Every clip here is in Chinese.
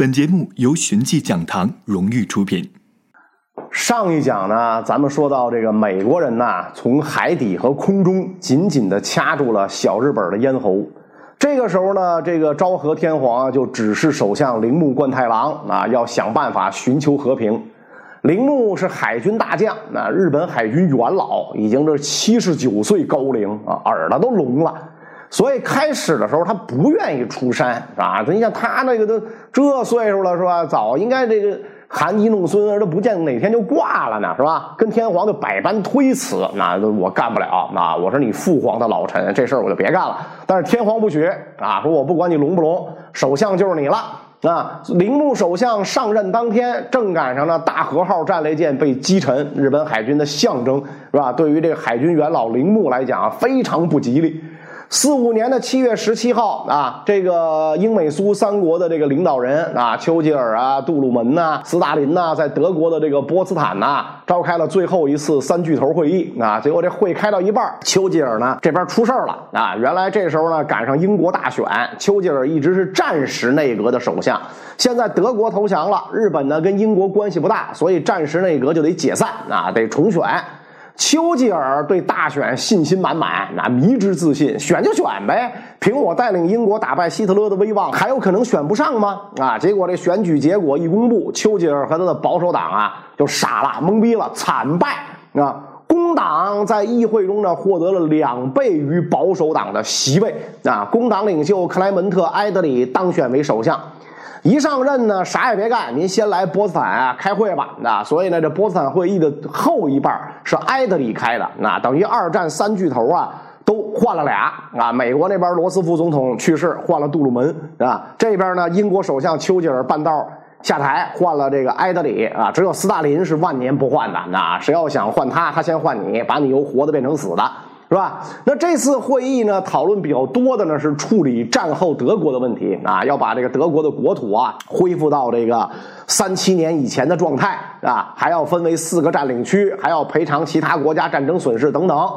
本节目由寻迹讲堂荣誉出品。上一讲呢，咱们说到这个美国人呐，从海底和空中紧紧的掐住了小日本的咽喉。这个时候呢，这个昭和天皇就指示首相铃木贯太郎啊，要想办法寻求和平。铃木是海军大将，那日本海军元老，已经这七十九岁高龄啊，耳朵都聋了。所以开始的时候，他不愿意出山啊。你像他那个都这岁数了，是吧？早应该这个含饴弄孙，都不见哪天就挂了呢，是吧？跟天皇就百般推辞，那我干不了。那我说你父皇的老臣，这事儿我就别干了。但是天皇不许啊，说我不管你聋不聋，首相就是你了啊。铃木首相上任当天，正赶上呢大和号战列舰被击沉，日本海军的象征是吧？对于这个海军元老铃木来讲，非常不吉利。四五年的七月十七号啊，这个英美苏三国的这个领导人啊，丘吉尔啊、杜鲁门呐、斯大林呐，在德国的这个波茨坦呐，召开了最后一次三巨头会议啊。结果这会开到一半，丘吉尔呢这边出事了啊。原来这时候呢赶上英国大选，丘吉尔一直是战时内阁的首相，现在德国投降了，日本呢跟英国关系不大，所以战时内阁就得解散啊，得重选。丘吉尔对大选信心满满，那迷之自信，选就选呗。凭我带领英国打败希特勒的威望，还有可能选不上吗？啊！结果这选举结果一公布，丘吉尔和他的保守党啊就傻了，懵逼了，惨败啊！工党在议会中呢获得了两倍于保守党的席位啊！工党领袖克莱门特·埃德里当选为首相。一上任呢，啥也别干，您先来波茨坦啊开会吧。那所以呢，这波茨坦会议的后一半是埃德里开的。那等于二战三巨头啊都换了俩啊。美国那边罗斯福总统去世，换了杜鲁门啊。这边呢，英国首相丘吉尔半道下台，换了这个埃德里啊。只有斯大林是万年不换的。那谁要想换他，他先换你，把你由活的变成死的。是吧？那这次会议呢，讨论比较多的呢是处理战后德国的问题啊，要把这个德国的国土啊恢复到这个三七年以前的状态啊，还要分为四个占领区，还要赔偿其他国家战争损失等等。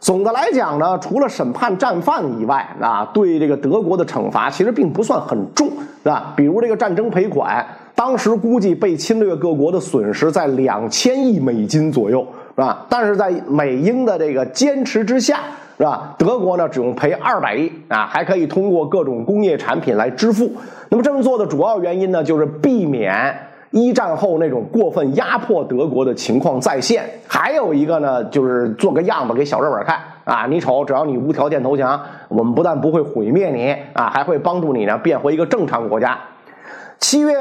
总的来讲呢，除了审判战犯以外啊，对这个德国的惩罚其实并不算很重，是吧？比如这个战争赔款，当时估计被侵略各国的损失在两千亿美金左右。是吧？但是在美英的这个坚持之下，是吧？德国呢只用赔二百亿啊，还可以通过各种工业产品来支付。那么这么做的主要原因呢，就是避免一战后那种过分压迫德国的情况再现。还有一个呢，就是做个样子给小日本看啊，你瞅，只要你无条件投降，我们不但不会毁灭你啊，还会帮助你呢变回一个正常国家。七月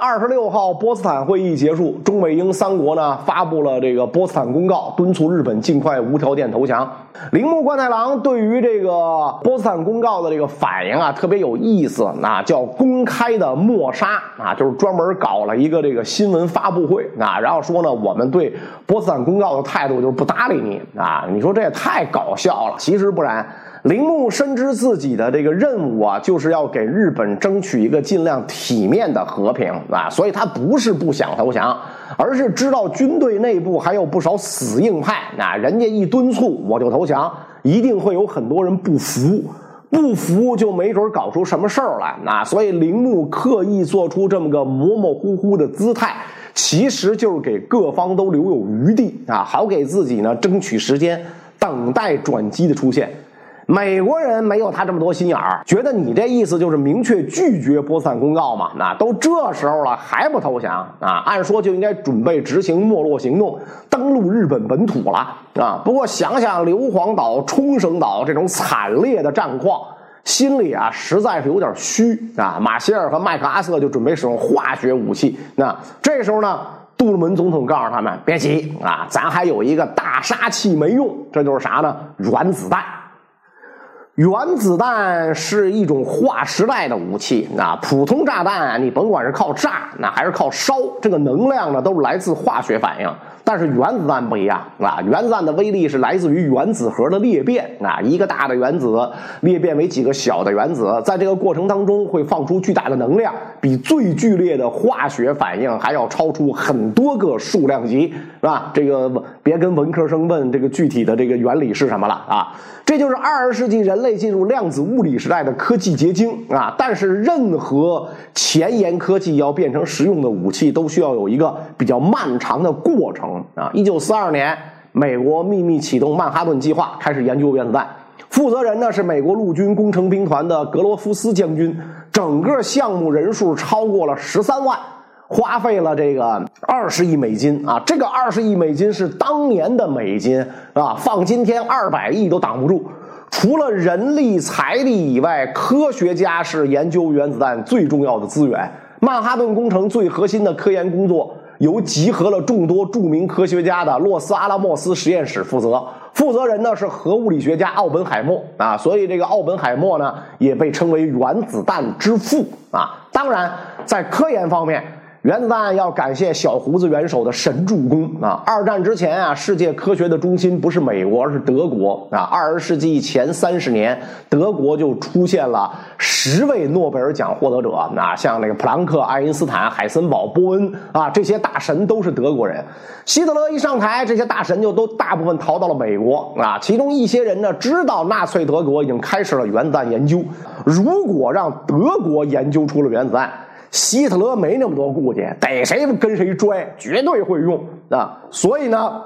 二十六号，波茨坦会议结束，中美英三国呢发布了这个波茨坦公告，敦促日本尽快无条件投降。铃木贯太郎对于这个波茨坦公告的这个反应啊，特别有意思，那叫公开的抹杀啊，就是专门搞了一个这个新闻发布会啊，然后说呢，我们对波茨坦公告的态度就是不搭理你啊，你说这也太搞笑了。其实不然。铃木深知自己的这个任务啊，就是要给日本争取一个尽量体面的和平啊，所以他不是不想投降，而是知道军队内部还有不少死硬派啊，人家一敦促我就投降，一定会有很多人不服，不服就没准搞出什么事儿来啊，所以铃木刻意做出这么个模模糊糊的姿态，其实就是给各方都留有余地啊，好给自己呢争取时间，等待转机的出现。美国人没有他这么多心眼儿，觉得你这意思就是明确拒绝波茨坦公告嘛？那都这时候了还不投降啊？按说就应该准备执行没落行动，登陆日本本土了啊！不过想想硫磺岛、冲绳岛这种惨烈的战况，心里啊实在是有点虚啊。马歇尔和麦克阿瑟就准备使用化学武器。那这时候呢，杜鲁门总统告诉他们别急啊，咱还有一个大杀器没用，这就是啥呢？原子弹。原子弹是一种划时代的武器，那普通炸弹啊你甭管是靠炸，那还是靠烧，这个能量呢都是来自化学反应。但是原子弹不一样啊，原子弹的威力是来自于原子核的裂变啊，一个大的原子裂变为几个小的原子，在这个过程当中会放出巨大的能量，比最剧烈的化学反应还要超出很多个数量级，是吧？这个别跟文科生问这个具体的这个原理是什么了啊？这就是二十世纪人类进入量子物理时代的科技结晶啊！但是任何前沿科技要变成实用的武器，都需要有一个比较漫长的过程啊！一九四二年，美国秘密启动曼哈顿计划，开始研究原子弹。负责人呢是美国陆军工程兵团的格罗夫斯将军，整个项目人数超过了十三万。花费了这个二十亿美金啊，这个二十亿美金是当年的美金啊，放今天二百亿都挡不住。除了人力财力以外，科学家是研究原子弹最重要的资源。曼哈顿工程最核心的科研工作由集合了众多著名科学家的洛斯阿拉莫斯实验室负责，负责人呢是核物理学家奥本海默啊，所以这个奥本海默呢也被称为原子弹之父啊。当然，在科研方面。原子弹要感谢小胡子元首的神助攻啊！二战之前啊，世界科学的中心不是美国，而是德国啊。二十世纪前三十年，德国就出现了十位诺贝尔奖获得者啊，像那个普朗克、爱因斯坦、海森堡、波恩啊，这些大神都是德国人。希特勒一上台，这些大神就都大部分逃到了美国啊。其中一些人呢，知道纳粹德国已经开始了原子弹研究，如果让德国研究出了原子弹。希特勒没那么多顾忌，逮谁跟谁拽，绝对会用啊！所以呢。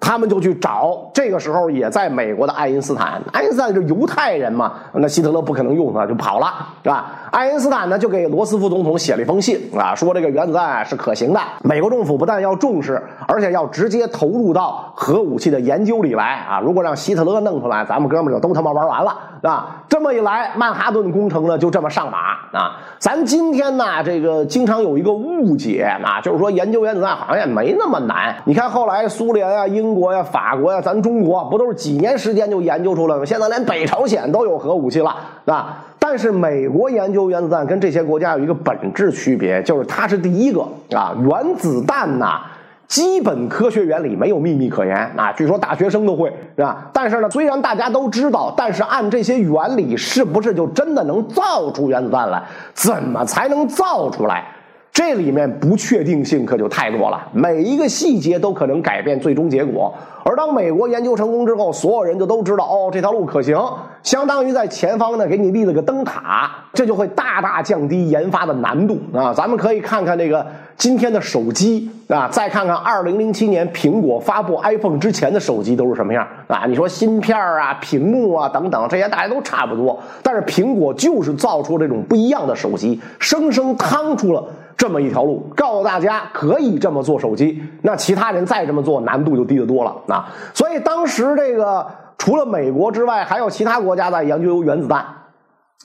他们就去找，这个时候也在美国的爱因斯坦。爱因斯坦是犹太人嘛，那希特勒不可能用他，就跑了，是吧？爱因斯坦呢，就给罗斯福总统写了一封信啊，说这个原子弹是可行的。美国政府不但要重视，而且要直接投入到核武器的研究里来啊！如果让希特勒弄出来，咱们哥们就都他妈玩完了，啊！这么一来，曼哈顿工程呢就这么上马啊！咱今天呢，这个经常有一个误解啊，就是说研究原子弹好像也没那么难。你看后来苏联啊，英。中国呀，法国呀，咱中国不都是几年时间就研究出来了？现在连北朝鲜都有核武器了，啊！但是美国研究原子弹跟这些国家有一个本质区别，就是它是第一个啊！原子弹呐，基本科学原理没有秘密可言啊，据说大学生都会，是吧？但是呢，虽然大家都知道，但是按这些原理，是不是就真的能造出原子弹来？怎么才能造出来？这里面不确定性可就太多了，每一个细节都可能改变最终结果。而当美国研究成功之后，所有人就都知道，哦，这条路可行，相当于在前方呢给你立了个灯塔，这就会大大降低研发的难度啊。咱们可以看看这个今天的手机啊，再看看二零零七年苹果发布 iPhone 之前的手机都是什么样啊？你说芯片啊、屏幕啊等等这些，大家都差不多，但是苹果就是造出这种不一样的手机，生生趟出了。这么一条路，告诉大家可以这么做手机，那其他人再这么做，难度就低得多了啊！所以当时这个除了美国之外，还有其他国家在研究原子弹，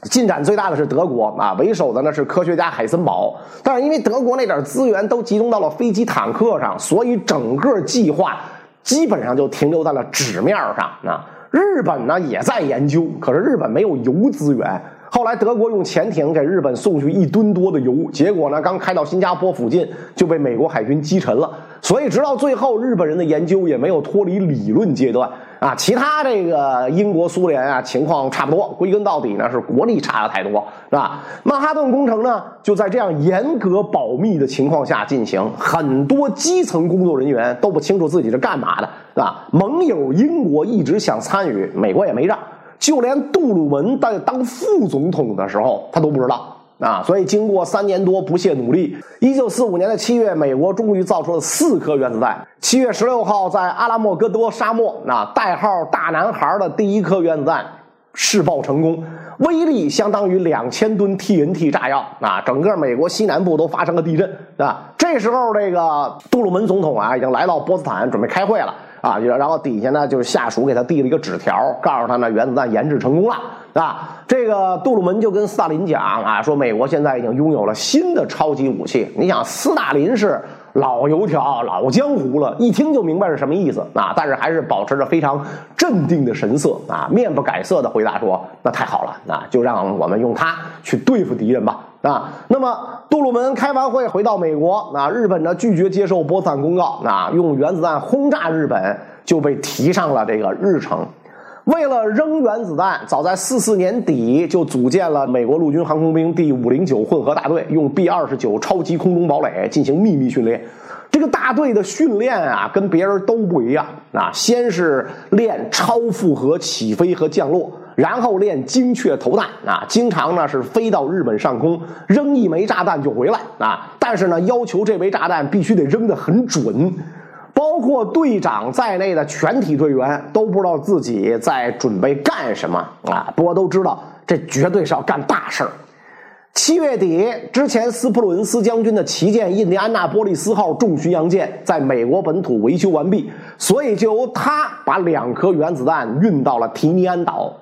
进展最大的是德国啊，为首的呢是科学家海森堡。但是因为德国那点资源都集中到了飞机坦克上，所以整个计划基本上就停留在了纸面上啊。日本呢也在研究，可是日本没有油资源。后来德国用潜艇给日本送去一吨多的油，结果呢，刚开到新加坡附近就被美国海军击沉了。所以直到最后，日本人的研究也没有脱离理论阶段啊。其他这个英国、苏联啊，情况差不多。归根到底呢，是国力差的太多，是吧？曼哈顿工程呢，就在这样严格保密的情况下进行，很多基层工作人员都不清楚自己是干嘛的，是吧？盟友英国一直想参与，美国也没让。就连杜鲁门在当副总统的时候，他都不知道啊！所以经过三年多不懈努力，一九四五年的七月，美国终于造出了四颗原子弹。七月十六号，在阿拉莫戈多沙漠，啊，代号“大男孩”的第一颗原子弹试爆成功，威力相当于两千吨 TNT 炸药啊！整个美国西南部都发生了地震啊！这时候，这个杜鲁门总统啊，已经来到波茨坦准备开会了。啊，然后底下呢就是下属给他递了一个纸条，告诉他呢原子弹研制成功了，啊，这个杜鲁门就跟斯大林讲啊，说美国现在已经拥有了新的超级武器。你想，斯大林是老油条、老江湖了，一听就明白是什么意思啊，但是还是保持着非常镇定的神色啊，面不改色的回答说：“那太好了，那就让我们用它去对付敌人吧。”啊。那么杜鲁门开完会回到美国，啊，日本呢拒绝接受波茨坦公告，啊，用原子弹轰炸日本就被提上了这个日程。为了扔原子弹，早在四四年底就组建了美国陆军航空兵第五零九混合大队，用 B 二十九超级空中堡垒进行秘密训练。这个大队的训练啊，跟别人都不一样啊。先是练超负荷起飞和降落，然后练精确投弹啊。经常呢是飞到日本上空扔一枚炸弹就回来啊。但是呢，要求这枚炸弹必须得扔得很准。包括队长在内的全体队员都不知道自己在准备干什么啊！不过都知道这绝对是要干大事儿。七月底之前，斯普鲁恩斯将军的旗舰印第安纳波利斯号重巡洋舰在美国本土维修完毕，所以就由他把两颗原子弹运到了提尼安岛。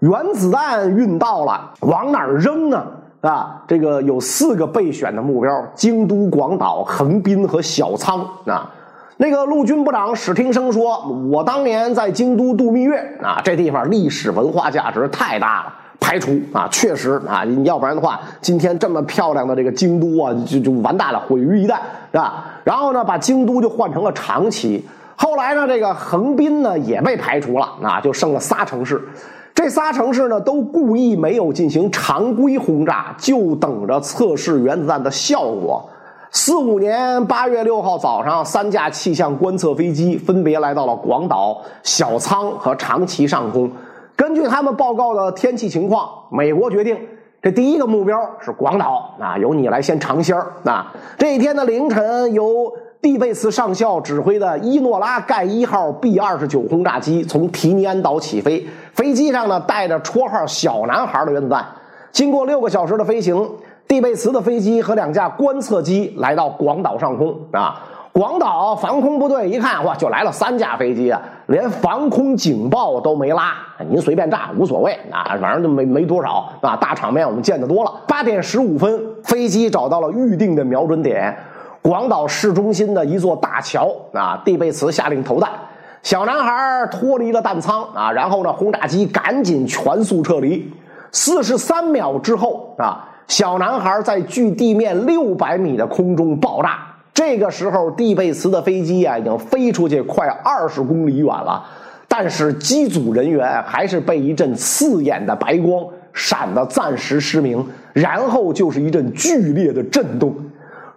原子弹运到了，往哪儿扔呢？啊，这个有四个备选的目标：京都、广岛、横滨和小仓啊。那个陆军部长史汀生说：“我当年在京都度蜜月啊，这地方历史文化价值太大了，排除啊，确实啊，要不然的话，今天这么漂亮的这个京都啊，就就完蛋了，毁于一旦，是吧？然后呢，把京都就换成了长崎，后来呢，这个横滨呢也被排除了，啊，就剩了仨城市，这仨城市呢都故意没有进行常规轰炸，就等着测试原子弹的效果。”四五年八月六号早上，三架气象观测飞机分别来到了广岛、小仓和长崎上空。根据他们报告的天气情况，美国决定这第一个目标是广岛啊，由你来先尝鲜儿啊。这一天的凌晨，由蒂贝茨上校指挥的伊诺拉盖一号 B 二十九轰炸机从提尼安岛起飞，飞机上呢带着绰号“小男孩”的原子弹。经过六个小时的飞行。蒂贝茨的飞机和两架观测机来到广岛上空啊！广岛防空部队一看，哇，就来了三架飞机啊，连防空警报都没拉，您随便炸无所谓啊，反正就没没多少啊，大场面我们见得多了。八点十五分，飞机找到了预定的瞄准点——广岛市中心的一座大桥啊！蒂贝茨下令投弹，小男孩脱离了弹舱啊，然后呢，轰炸机赶紧全速撤离。四十三秒之后啊！小男孩在距地面六百米的空中爆炸。这个时候，蒂贝茨的飞机啊已经飞出去快二十公里远了，但是机组人员还是被一阵刺眼的白光闪得暂时失明。然后就是一阵剧烈的震动，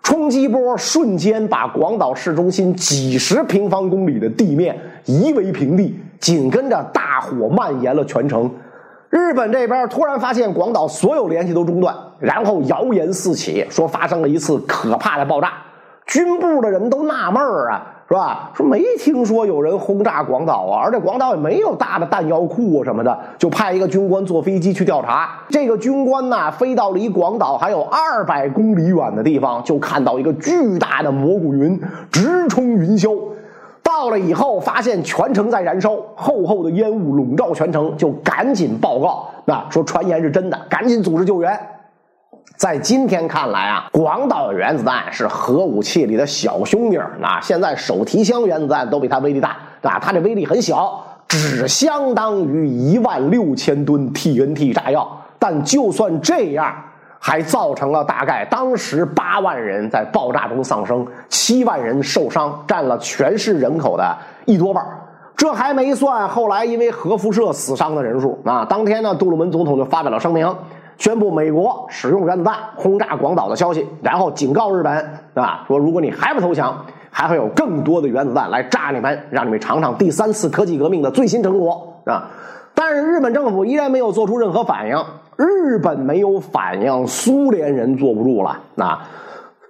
冲击波瞬间把广岛市中心几十平方公里的地面夷为平地，紧跟着大火蔓延了全城。日本这边突然发现广岛所有联系都中断，然后谣言四起，说发生了一次可怕的爆炸。军部的人都纳闷啊，是吧？说没听说有人轰炸广岛啊，而且广岛也没有大的弹药库啊什么的，就派一个军官坐飞机去调查。这个军官呢，飞到离广岛还有二百公里远的地方，就看到一个巨大的蘑菇云直冲云霄。到了以后，发现全城在燃烧，厚厚的烟雾笼罩全城，就赶紧报告，那说传言是真的，赶紧组织救援。在今天看来啊，广岛原子弹是核武器里的小兄弟啊，现在手提箱原子弹都比它威力大，啊，它这威力很小，只相当于一万六千吨 TNT 炸药。但就算这样。还造成了大概当时八万人在爆炸中丧生，七万人受伤，占了全市人口的一多半这还没算后来因为核辐射死伤的人数啊！当天呢，杜鲁门总统就发表了声明，宣布美国使用原子弹轰炸广岛的消息，然后警告日本啊，说如果你还不投降，还会有更多的原子弹来炸你们，让你们尝尝第三次科技革命的最新成果啊！但是日本政府依然没有做出任何反应。日本没有反应，苏联人坐不住了。啊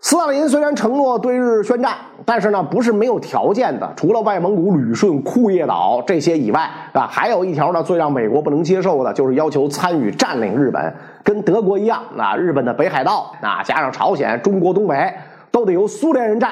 斯大林虽然承诺对日宣战，但是呢，不是没有条件的。除了外蒙古、旅顺、库页岛这些以外，啊，还有一条呢，最让美国不能接受的，就是要求参与占领日本，跟德国一样。啊，日本的北海道，啊，加上朝鲜、中国东北，都得由苏联人占。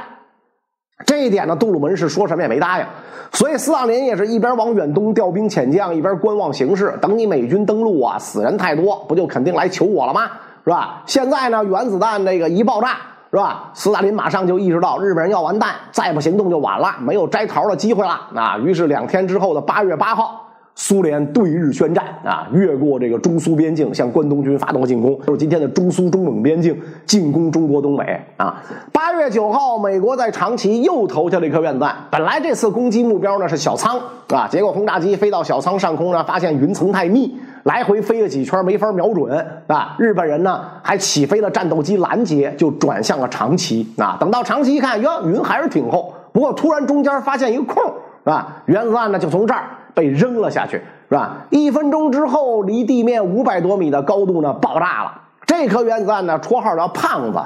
这一点呢，杜鲁门是说什么也没答应，所以斯大林也是一边往远东调兵遣将，一边观望形势。等你美军登陆啊，死人太多，不就肯定来求我了吗？是吧？现在呢，原子弹这个一爆炸，是吧？斯大林马上就意识到日本人要完蛋，再不行动就晚了，没有摘桃的机会了。啊，于是两天之后的八月八号，苏联对日宣战啊，越过这个中苏边境，向关东军发动进攻，就是今天的中苏中蒙边境，进攻中国东北啊。八月九号，美国在长崎又投下了一颗原子弹。本来这次攻击目标呢是小仓啊，结果轰炸机飞到小仓上空呢，发现云层太密，来回飞了几圈没法瞄准啊。日本人呢还起飞了战斗机拦截，就转向了长崎啊。等到长崎一看，哟，云还是挺厚，不过突然中间发现一个空，是吧？原子弹呢就从这儿。被扔了下去，是吧？一分钟之后，离地面五百多米的高度呢，爆炸了。这颗原子弹呢，绰号叫“胖子”，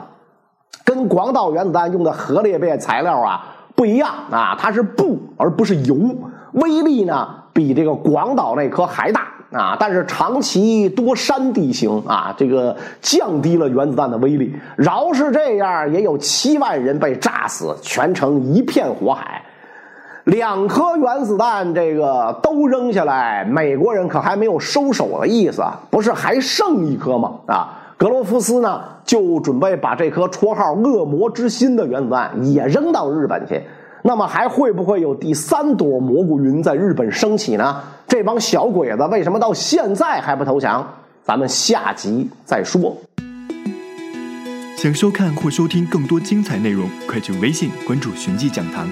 跟广岛原子弹用的核裂变材料啊不一样啊，它是布而不是油，威力呢比这个广岛那颗还大啊。但是长崎多山地形啊，这个降低了原子弹的威力。饶是这样，也有七万人被炸死，全城一片火海。两颗原子弹，这个都扔下来，美国人可还没有收手的意思啊！不是还剩一颗吗？啊，格罗夫斯呢就准备把这颗绰号“恶魔之心”的原子弹也扔到日本去。那么还会不会有第三朵蘑菇云在日本升起呢？这帮小鬼子为什么到现在还不投降？咱们下集再说。想收看或收听更多精彩内容，快去微信关注“寻迹讲堂”。